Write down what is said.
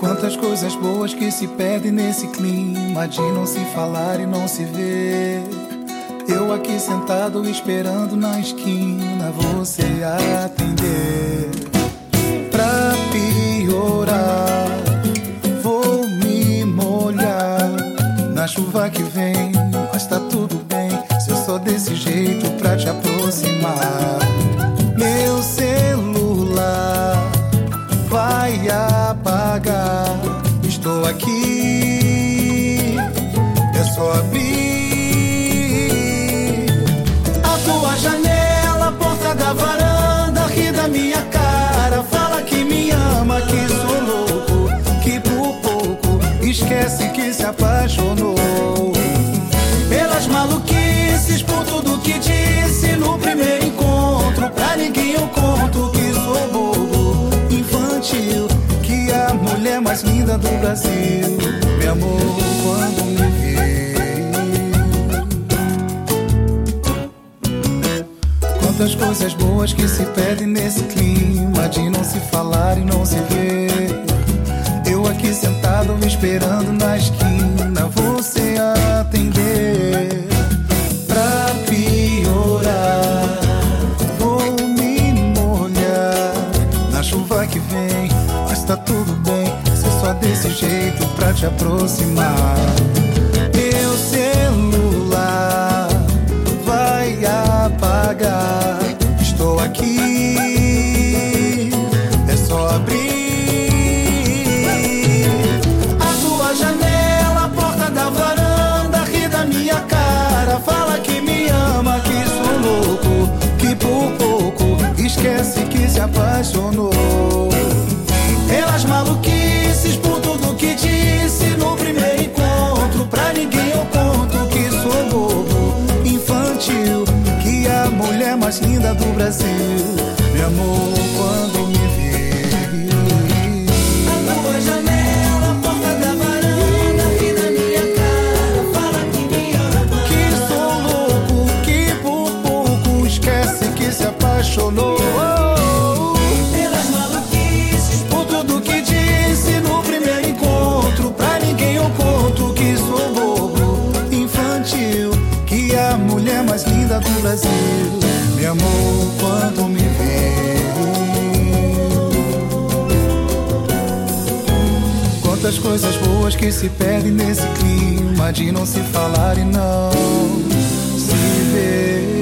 Quantas coisas boas que se perdem nesse clima de não se falar e não se ver. Eu aqui sentado esperando na esquina você atender. Pra piorar, vou me molhar na chuva que vem, mas tá tudo bem. Se eu sou desse jeito pra te aproximar, meu celular vai apagar. Estou aqui, é só abrir a tua janela, porta da varanda, ri da minha cara, fala que me ama, que sou louco, que por pouco esquece que se apaixonou. Linda do Brasil me amou quando me viu. Quantas coisas boas que se perdem nesse clima de não se falar e não se ver. Eu aqui sentado me esperando na esquina, você atender. Pra piorar, vou me molhar na chuva que vem, mas tá tudo bem. Só desse jeito pra te aproximar. Meu celular vai apagar. Estou aqui, é só abrir a tua janela, porta da varanda, ri da minha cara, fala que me ama, que sou louco, que por pouco esquece que se apaixonou. Mulher mais linda do Brasil me amou quando me viu. A tua janela, a porta da varanda, ri da minha cara, fala que me ama. Que sou louco, que por pouco esquece que se apaixonou. Pelas maluquices, por tudo que disse no primeiro encontro, pra ninguém eu conto que sou bobo, infantil, que a mulher mais linda do Brasil me amou quando me veio. Quantas coisas boas que se perdem nesse clima de não se falar e não se ver.